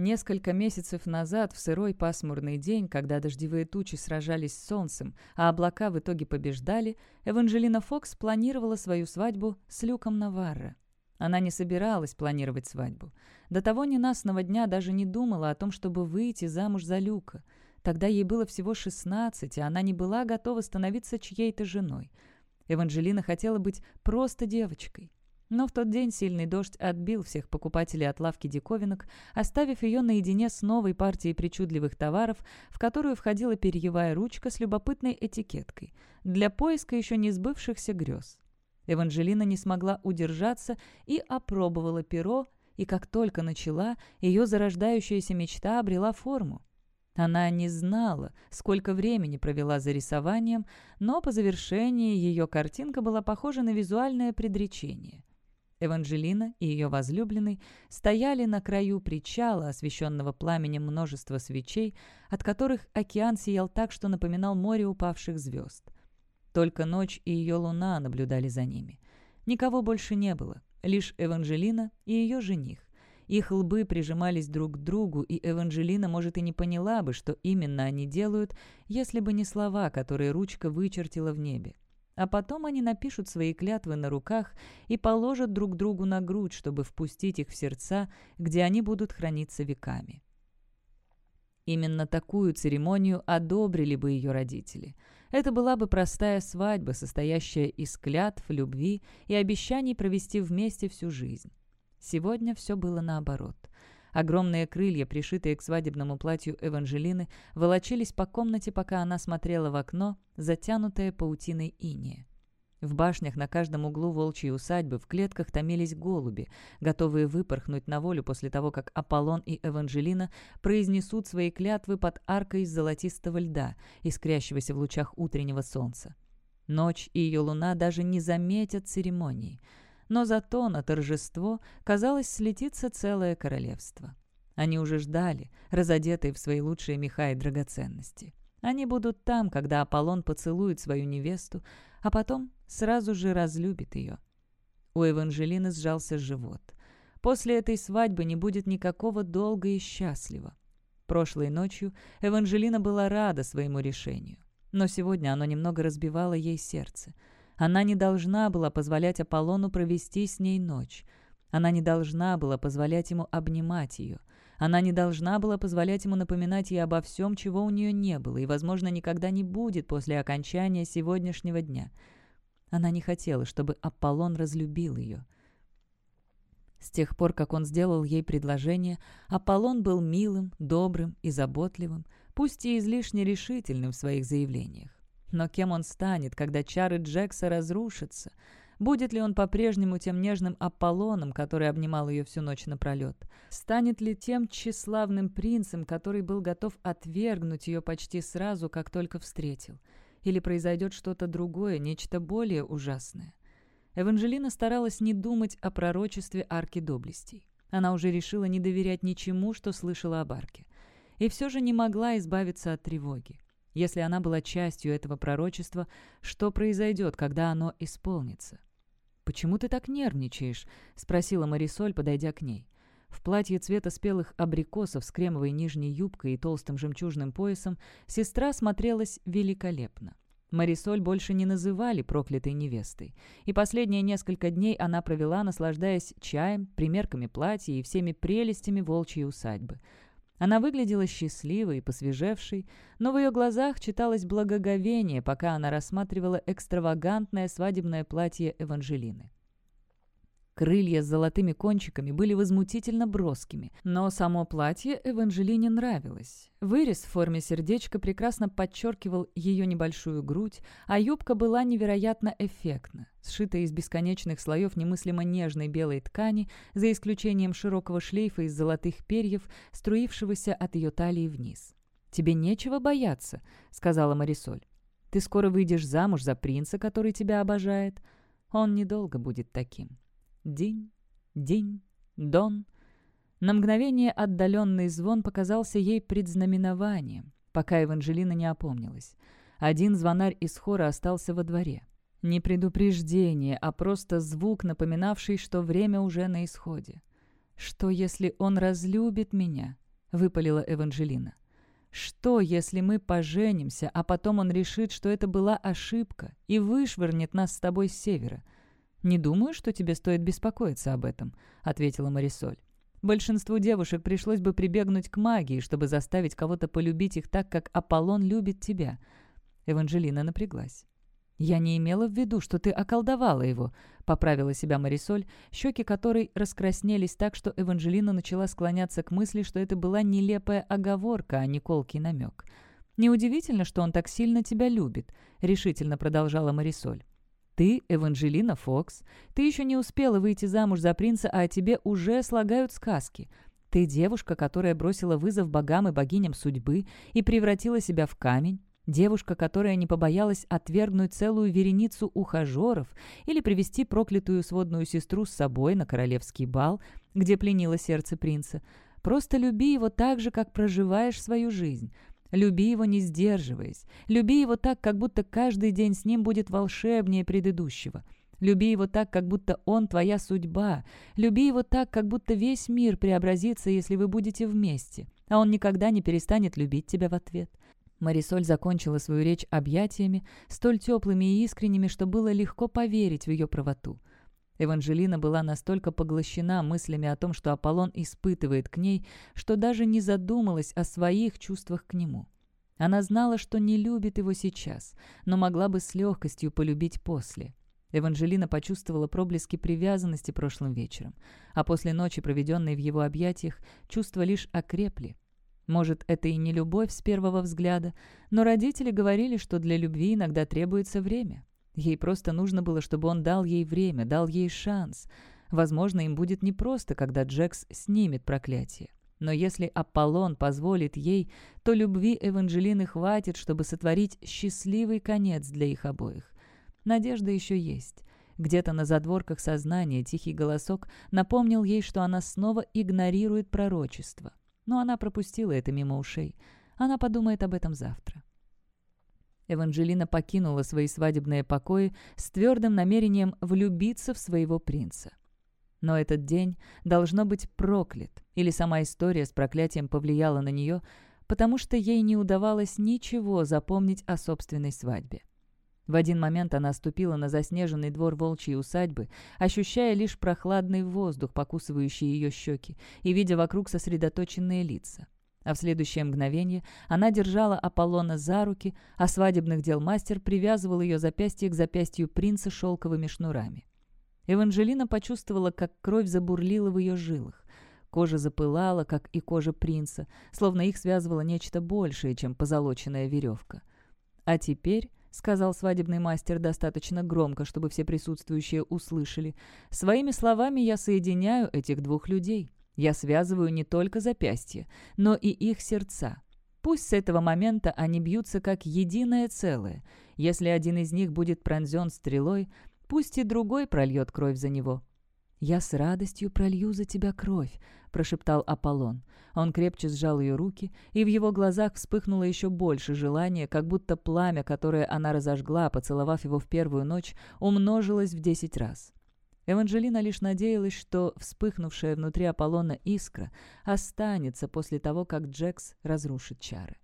Несколько месяцев назад, в сырой пасмурный день, когда дождевые тучи сражались с солнцем, а облака в итоге побеждали, Эванжелина Фокс планировала свою свадьбу с Люком Наварро. Она не собиралась планировать свадьбу. До того ненастного дня даже не думала о том, чтобы выйти замуж за Люка. Тогда ей было всего 16, и она не была готова становиться чьей-то женой. Эванжелина хотела быть просто девочкой. Но в тот день сильный дождь отбил всех покупателей от лавки диковинок, оставив ее наедине с новой партией причудливых товаров, в которую входила перьевая ручка с любопытной этикеткой для поиска еще не сбывшихся грез. Эванжелина не смогла удержаться и опробовала перо, и как только начала, ее зарождающаяся мечта обрела форму. Она не знала, сколько времени провела за рисованием, но по завершении ее картинка была похожа на визуальное предречение. Эванжелина и ее возлюбленный стояли на краю причала, освещенного пламенем множества свечей, от которых океан сиял так, что напоминал море упавших звезд. Только ночь и ее луна наблюдали за ними. Никого больше не было, лишь Эванжелина и ее жених. Их лбы прижимались друг к другу, и Эванжелина, может, и не поняла бы, что именно они делают, если бы не слова, которые ручка вычертила в небе. А потом они напишут свои клятвы на руках и положат друг другу на грудь, чтобы впустить их в сердца, где они будут храниться веками. Именно такую церемонию одобрили бы ее родители. Это была бы простая свадьба, состоящая из клятв, любви и обещаний провести вместе всю жизнь. Сегодня все было наоборот. Огромные крылья, пришитые к свадебному платью Эванжелины, волочились по комнате, пока она смотрела в окно, затянутое паутиной иния. В башнях на каждом углу волчьей усадьбы в клетках томились голуби, готовые выпорхнуть на волю после того, как Аполлон и Эванжелина произнесут свои клятвы под аркой из золотистого льда, искрящегося в лучах утреннего солнца. Ночь и ее луна даже не заметят церемонии — но зато на торжество, казалось, слетится целое королевство. Они уже ждали, разодетые в свои лучшие меха и драгоценности. Они будут там, когда Аполлон поцелует свою невесту, а потом сразу же разлюбит ее. У Эванжелины сжался живот. После этой свадьбы не будет никакого долга и счастлива. Прошлой ночью Эванжелина была рада своему решению. Но сегодня оно немного разбивало ей сердце — она не должна была позволять Аполлону провести с ней ночь. Она не должна была позволять ему обнимать ее. Она не должна была позволять ему напоминать ей обо всем, чего у нее не было и, возможно, никогда не будет после окончания сегодняшнего дня. Она не хотела, чтобы Аполлон разлюбил ее. С тех пор, как он сделал ей предложение, Аполлон был милым, добрым и заботливым, пусть и излишне решительным в своих заявлениях. Но кем он станет, когда чары Джекса разрушатся? Будет ли он по-прежнему тем нежным Аполлоном, который обнимал ее всю ночь напролет? Станет ли тем тщеславным принцем, который был готов отвергнуть ее почти сразу, как только встретил? Или произойдет что-то другое, нечто более ужасное? Эванжелина старалась не думать о пророчестве арки доблестей. Она уже решила не доверять ничему, что слышала об арке. И все же не могла избавиться от тревоги. Если она была частью этого пророчества, что произойдет, когда оно исполнится? «Почему ты так нервничаешь?» — спросила Марисоль, подойдя к ней. В платье цвета спелых абрикосов с кремовой нижней юбкой и толстым жемчужным поясом сестра смотрелась великолепно. Марисоль больше не называли проклятой невестой, и последние несколько дней она провела, наслаждаясь чаем, примерками платья и всеми прелестями волчьей усадьбы — она выглядела счастливой и посвежевшей, но в ее глазах читалось благоговение, пока она рассматривала экстравагантное свадебное платье Эванжелины. Крылья с золотыми кончиками были возмутительно броскими, но само платье Эванжелине нравилось. Вырез в форме сердечка прекрасно подчеркивал ее небольшую грудь, а юбка была невероятно эффектна, сшитая из бесконечных слоев немыслимо нежной белой ткани, за исключением широкого шлейфа из золотых перьев, струившегося от ее талии вниз. «Тебе нечего бояться», — сказала Марисоль. «Ты скоро выйдешь замуж за принца, который тебя обожает. Он недолго будет таким». Динь, динь, дон. На мгновение отдаленный звон показался ей предзнаменованием, пока Эванжелина не опомнилась. Один звонарь из хора остался во дворе. Не предупреждение, а просто звук, напоминавший, что время уже на исходе. «Что, если он разлюбит меня?» — выпалила Эванжелина. «Что, если мы поженимся, а потом он решит, что это была ошибка и вышвырнет нас с тобой с севера?» «Не думаю, что тебе стоит беспокоиться об этом», — ответила Марисоль. «Большинству девушек пришлось бы прибегнуть к магии, чтобы заставить кого-то полюбить их так, как Аполлон любит тебя». Эванжелина напряглась. «Я не имела в виду, что ты околдовала его», — поправила себя Марисоль, щеки которой раскраснелись так, что Эванжелина начала склоняться к мысли, что это была нелепая оговорка, а не колкий намек. «Неудивительно, что он так сильно тебя любит», — решительно продолжала Марисоль. Ты, Эванжелина Фокс, ты еще не успела выйти замуж за принца, а о тебе уже слагают сказки. Ты девушка, которая бросила вызов богам и богиням судьбы и превратила себя в камень. Девушка, которая не побоялась отвергнуть целую вереницу ухажеров или привести проклятую сводную сестру с собой на королевский бал, где пленило сердце принца. Просто люби его так же, как проживаешь свою жизнь. Люби его, не сдерживаясь. Люби его так, как будто каждый день с ним будет волшебнее предыдущего. Люби его так, как будто он твоя судьба. Люби его так, как будто весь мир преобразится, если вы будете вместе. А он никогда не перестанет любить тебя в ответ. Марисоль закончила свою речь объятиями, столь теплыми и искренними, что было легко поверить в ее правоту. Эванжелина была настолько поглощена мыслями о том, что Аполлон испытывает к ней, что даже не задумалась о своих чувствах к нему. Она знала, что не любит его сейчас, но могла бы с легкостью полюбить после. Эванжелина почувствовала проблески привязанности прошлым вечером, а после ночи, проведенной в его объятиях, чувства лишь окрепли. Может, это и не любовь с первого взгляда, но родители говорили, что для любви иногда требуется время. Ей просто нужно было, чтобы он дал ей время, дал ей шанс. Возможно, им будет непросто, когда Джекс снимет проклятие. Но если Аполлон позволит ей, то любви Эванжелины хватит, чтобы сотворить счастливый конец для их обоих. Надежда еще есть. Где-то на задворках сознания тихий голосок напомнил ей, что она снова игнорирует пророчество. Но она пропустила это мимо ушей. Она подумает об этом завтра. Эванжелина покинула свои свадебные покои с твердым намерением влюбиться в своего принца. Но этот день должно быть проклят, или сама история с проклятием повлияла на нее, потому что ей не удавалось ничего запомнить о собственной свадьбе. В один момент она ступила на заснеженный двор волчьей усадьбы, ощущая лишь прохладный воздух, покусывающий ее щеки, и видя вокруг сосредоточенные лица. А в следующее мгновение она держала Аполлона за руки, а свадебных дел мастер привязывал ее запястье к запястью принца шелковыми шнурами. Эванжелина почувствовала, как кровь забурлила в ее жилах. Кожа запылала, как и кожа принца, словно их связывало нечто большее, чем позолоченная веревка. «А теперь», — сказал свадебный мастер достаточно громко, чтобы все присутствующие услышали, «своими словами я соединяю этих двух людей. Я связываю не только запястья, но и их сердца. Пусть с этого момента они бьются как единое целое. Если один из них будет пронзен стрелой, пусть и другой прольет кровь за него. «Я с радостью пролью за тебя кровь», — прошептал Аполлон. Он крепче сжал ее руки, и в его глазах вспыхнуло еще больше желания, как будто пламя, которое она разожгла, поцеловав его в первую ночь, умножилось в десять раз. Эванжелина лишь надеялась, что вспыхнувшая внутри Аполлона искра останется после того, как Джекс разрушит чары.